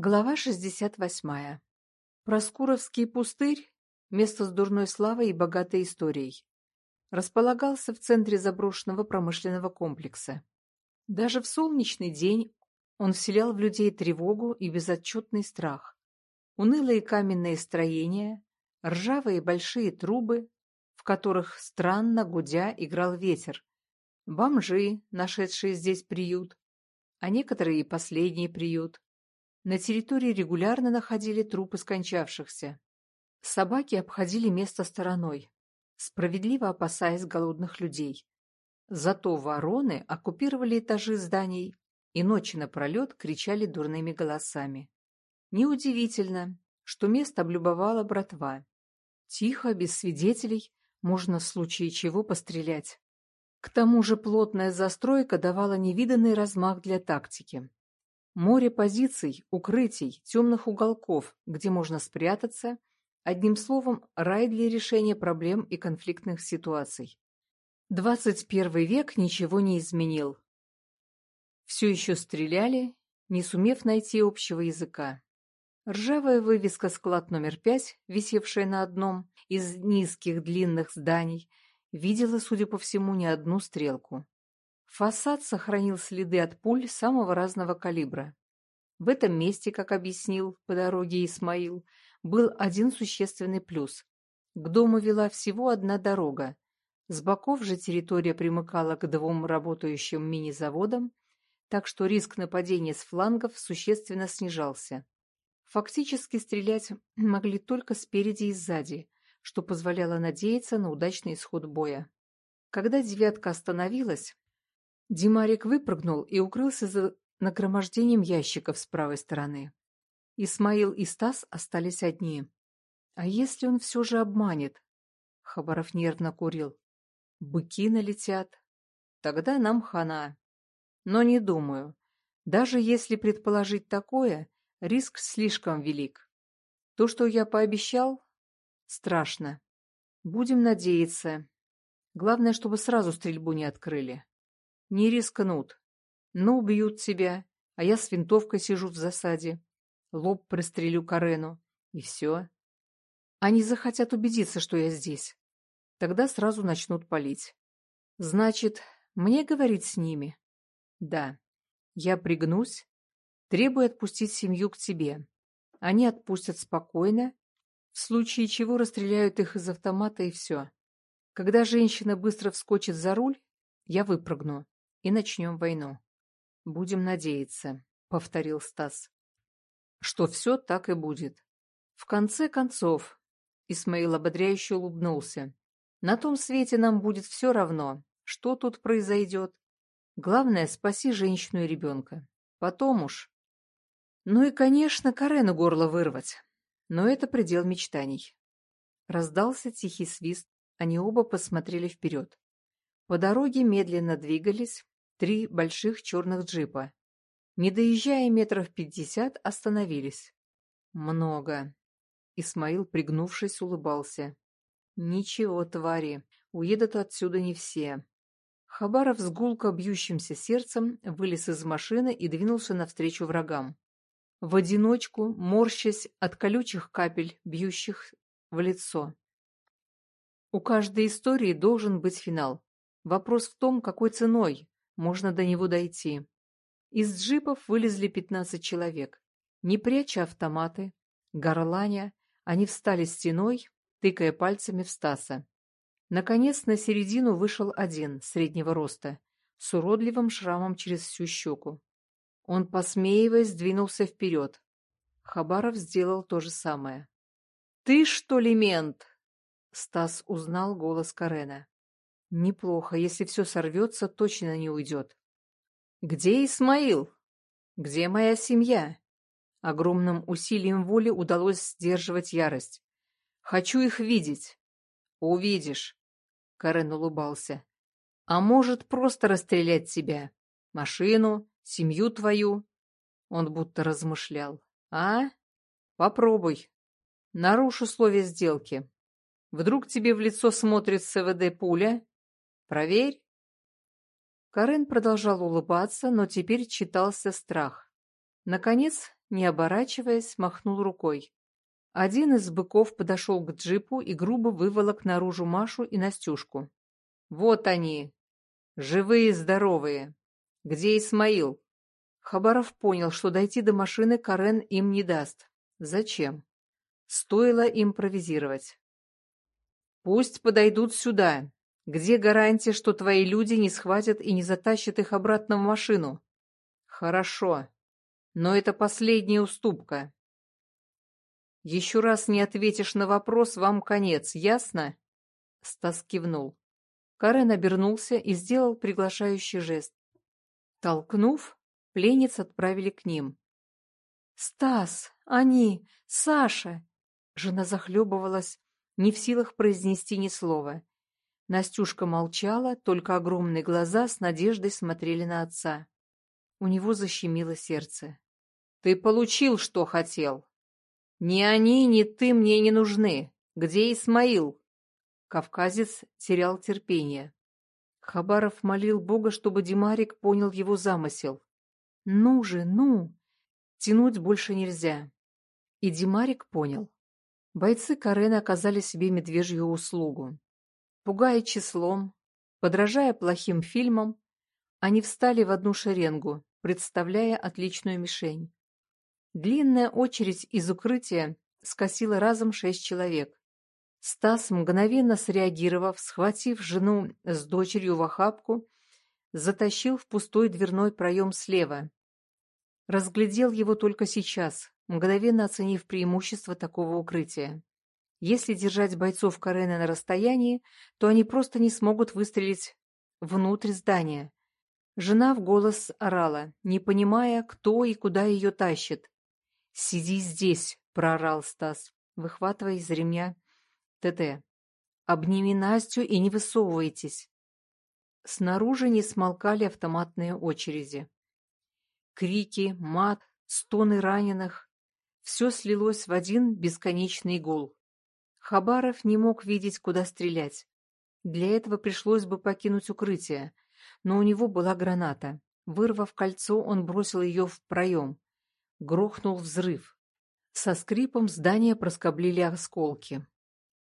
Глава 68. Проскуровский пустырь, место с дурной славой и богатой историей, располагался в центре заброшенного промышленного комплекса. Даже в солнечный день он вселял в людей тревогу и безотчетный страх. Унылые каменные строения, ржавые большие трубы, в которых странно гудя играл ветер, бомжи, нашедшие здесь приют, а некоторые и последний приют, на территории регулярно находили трупы скончавшихся. Собаки обходили место стороной, справедливо опасаясь голодных людей. Зато вороны оккупировали этажи зданий и ночи напролет кричали дурными голосами. Неудивительно, что место облюбовала братва. Тихо, без свидетелей, можно в случае чего пострелять. К тому же плотная застройка давала невиданный размах для тактики. Море позиций, укрытий, темных уголков, где можно спрятаться, одним словом, рай для решения проблем и конфликтных ситуаций. 21 век ничего не изменил. Все еще стреляли, не сумев найти общего языка. Ржавая вывеска «Склад номер пять», висевшая на одном из низких длинных зданий, видела, судя по всему, не одну стрелку. Фасад сохранил следы от пуль самого разного калибра. В этом месте, как объяснил по дороге Исмаил, был один существенный плюс. К дому вела всего одна дорога. С боков же территория примыкала к двум работающим мини-заводам, так что риск нападения с флангов существенно снижался. Фактически стрелять могли только спереди и сзади, что позволяло надеяться на удачный исход боя. Когда «девятка» остановилась, Димарик выпрыгнул и укрылся за нагромождением ящиков с правой стороны. Исмаил и Стас остались одни. А если он все же обманет? Хабаров нервно курил. Быки налетят. Тогда нам хана. Но не думаю. Даже если предположить такое, риск слишком велик. То, что я пообещал, страшно. Будем надеяться. Главное, чтобы сразу стрельбу не открыли. Не рискнут. Ну, убьют тебя, а я с винтовкой сижу в засаде. Лоб пристрелю Карену. И все. Они захотят убедиться, что я здесь. Тогда сразу начнут палить. Значит, мне говорить с ними? Да. Я пригнусь, требую отпустить семью к тебе. Они отпустят спокойно, в случае чего расстреляют их из автомата и все. Когда женщина быстро вскочит за руль, я выпрыгну и начнем войну. Будем надеяться, — повторил Стас, — что все так и будет. В конце концов, Исмаил ободряюще улыбнулся, на том свете нам будет все равно, что тут произойдет. Главное, спаси женщину и ребенка. Потом уж. Ну и, конечно, Карену горло вырвать. Но это предел мечтаний. Раздался тихий свист, они оба посмотрели вперед. По дороге медленно двигались три больших черных джипа. Не доезжая метров пятьдесят, остановились. Много. Исмаил, пригнувшись, улыбался. Ничего, твари, уедут отсюда не все. Хабаров с гулко бьющимся сердцем вылез из машины и двинулся навстречу врагам. В одиночку, морщась от колючих капель, бьющих в лицо. У каждой истории должен быть финал. Вопрос в том, какой ценой можно до него дойти. Из джипов вылезли пятнадцать человек. Не пряча автоматы, горланя, они встали стеной, тыкая пальцами в Стаса. Наконец на середину вышел один, среднего роста, с уродливым шрамом через всю щеку. Он, посмеиваясь, двинулся вперед. Хабаров сделал то же самое. «Ты, что ли, мент?» Стас узнал голос Карена. Неплохо, если все сорвется, точно не уйдет. Где Исмаил? Где моя семья? Огромным усилием воли удалось сдерживать ярость. Хочу их видеть. Увидишь. Карен улыбался. А может, просто расстрелять тебя? Машину, семью твою? Он будто размышлял. А? Попробуй. Нарушь условия сделки. Вдруг тебе в лицо смотрит СВД пуля, Проверь. Карен продолжал улыбаться, но теперь читался страх. Наконец, не оборачиваясь, махнул рукой. Один из быков подошел к джипу и грубо выволок наружу Машу и Настюшку. «Вот они! Живые, здоровые! Где Исмаил?» Хабаров понял, что дойти до машины Карен им не даст. Зачем? Стоило импровизировать. «Пусть подойдут сюда. Где гарантия, что твои люди не схватят и не затащат их обратно в машину?» «Хорошо. Но это последняя уступка. Еще раз не ответишь на вопрос, вам конец, ясно?» Стас кивнул. Карен обернулся и сделал приглашающий жест. Толкнув, Пленниц отправили к ним. «Стас! Они! Саша!» Жена захлебывалась, не в силах произнести ни слова. Настюшка молчала, только огромные глаза с надеждой смотрели на отца. У него защемило сердце. «Ты получил, что хотел. Ни они, ни ты мне не нужны. Где Исмаил?» Кавказец терял терпение. Хабаров молил Бога, чтобы Димарик понял его замысел. Ну же, ну! Тянуть больше нельзя. И Димарик понял. Бойцы Карена оказали себе медвежью услугу. Пугая числом, подражая плохим фильмам, они встали в одну шеренгу, представляя отличную мишень. Длинная очередь из укрытия скосила разом шесть человек. Стас, мгновенно среагировав, схватив жену с дочерью в охапку, затащил в пустой дверной проем слева, Разглядел его только сейчас, мгновенно оценив преимущество такого укрытия. Если держать бойцов Карена на расстоянии, то они просто не смогут выстрелить внутрь здания. Жена в голос орала, не понимая, кто и куда ее тащит. «Сиди здесь!» — проорал Стас, выхватывая из ремня ТТ. «Обними Настю и не высовывайтесь!» Снаружи не смолкали автоматные очереди. Крики, мат, стоны раненых — все слилось в один бесконечный гул. Хабаров не мог видеть, куда стрелять. Для этого пришлось бы покинуть укрытие, но у него была граната. Вырвав кольцо, он бросил ее в проем. Грохнул взрыв. Со скрипом здание проскоблили осколки.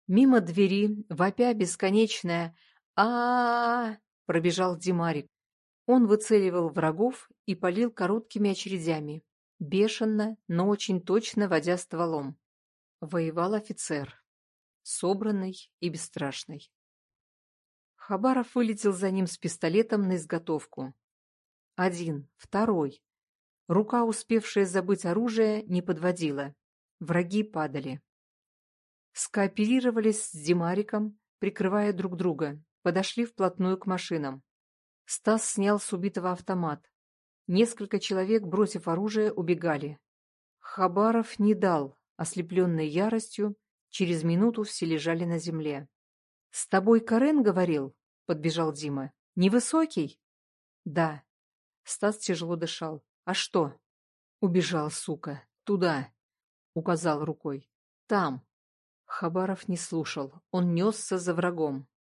Мимо двери, вопя бесконечная а, -а, -а, -а пробежал Димарик. Он выцеливал врагов и палил короткими очередями, бешено, но очень точно водя стволом. Воевал офицер, собранный и бесстрашный. Хабаров вылетел за ним с пистолетом на изготовку. Один, второй. Рука, успевшая забыть оружие, не подводила. Враги падали. Скооперировались с Димариком, прикрывая друг друга, подошли вплотную к машинам. Стас снял с убитого автомат. Несколько человек, бросив оружие, убегали. Хабаров не дал, ослепленный яростью, через минуту все лежали на земле. — С тобой Карен говорил? — подбежал Дима. — Невысокий? — Да. Стас тяжело дышал. — А что? — Убежал, сука. Туда. — указал рукой. — Там. Хабаров не слушал. Он несся за врагом.